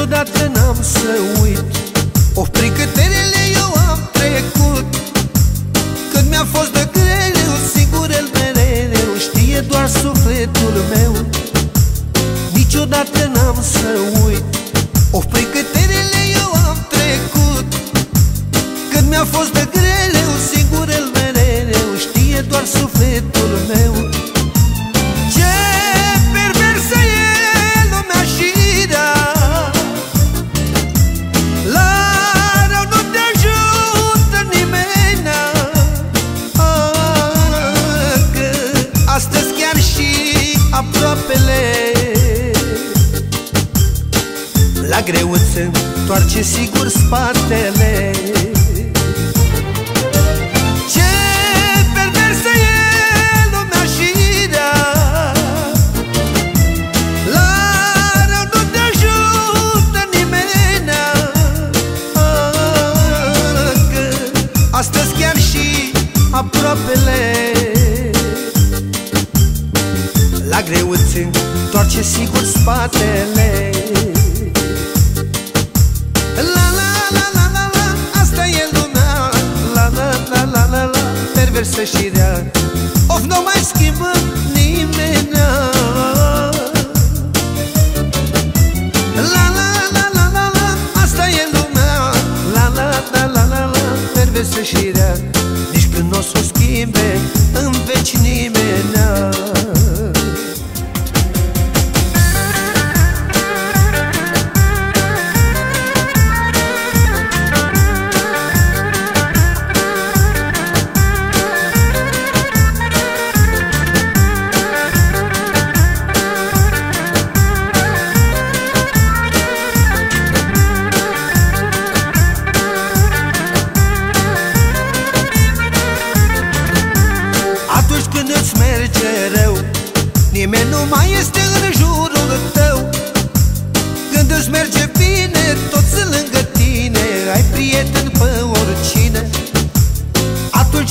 niciodată n-am să uit. O prin câterele eu am trecut. Când mi-a fost de greu, singur el mereu Știe doar sufletul meu. Niciodată n-am să uit. O prin câterele eu am trecut. Când mi-a fost de greu, singur el mereu Știe doar sufletul meu. întoarce sigur spatele. deixe de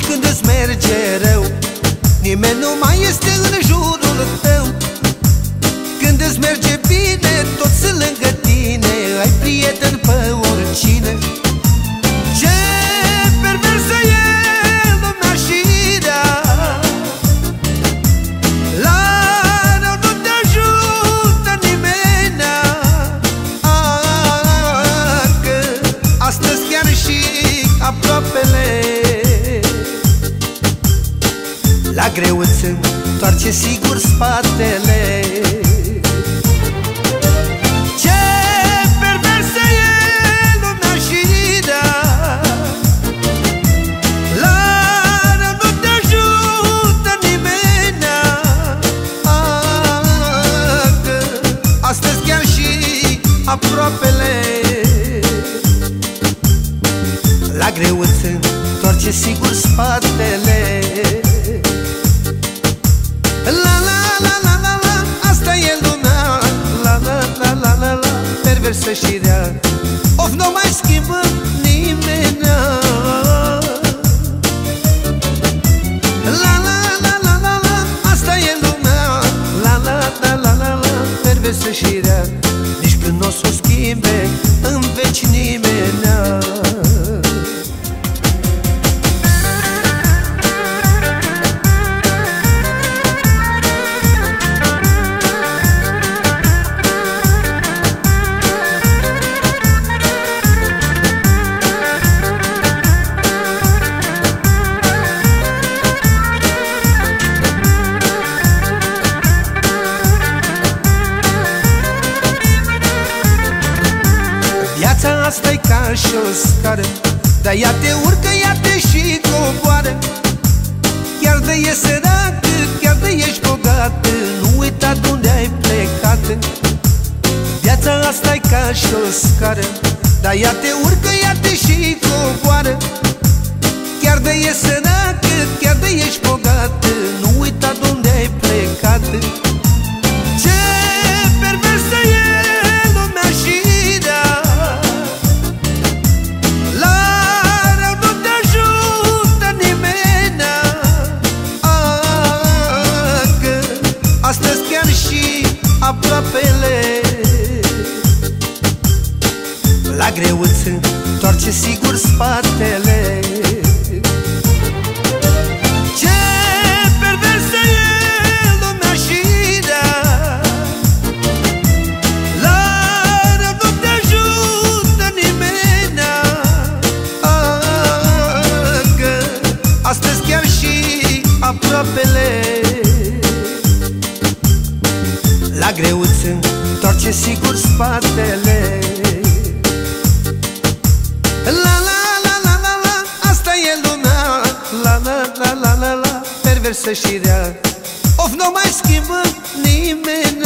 când îți merge rău. Nimeni nu mai este în jurul tău. Când îți merge întoarce sigur spatele. Ce perversă e lumea și rea La rău nu te ajută nimenea ah, Că astăzi chiar și aproape scară și o scară Dar ea te urcă, ea te și coboară. Chiar de e sărată, chiar de ești bogată Nu uita de unde ai plecat. Viața asta e ca și o scară Dar ea te urcă, ea te și coboară. Chiar de e sărată, chiar de ești bogată Nu uita de unde ai plecat. chiar și aproapele. La greuț întoarce sigur spatele. La la la la la la, asta e luna. La la la la la la, perversă și rea. Of, nu mai schimbă nimeni.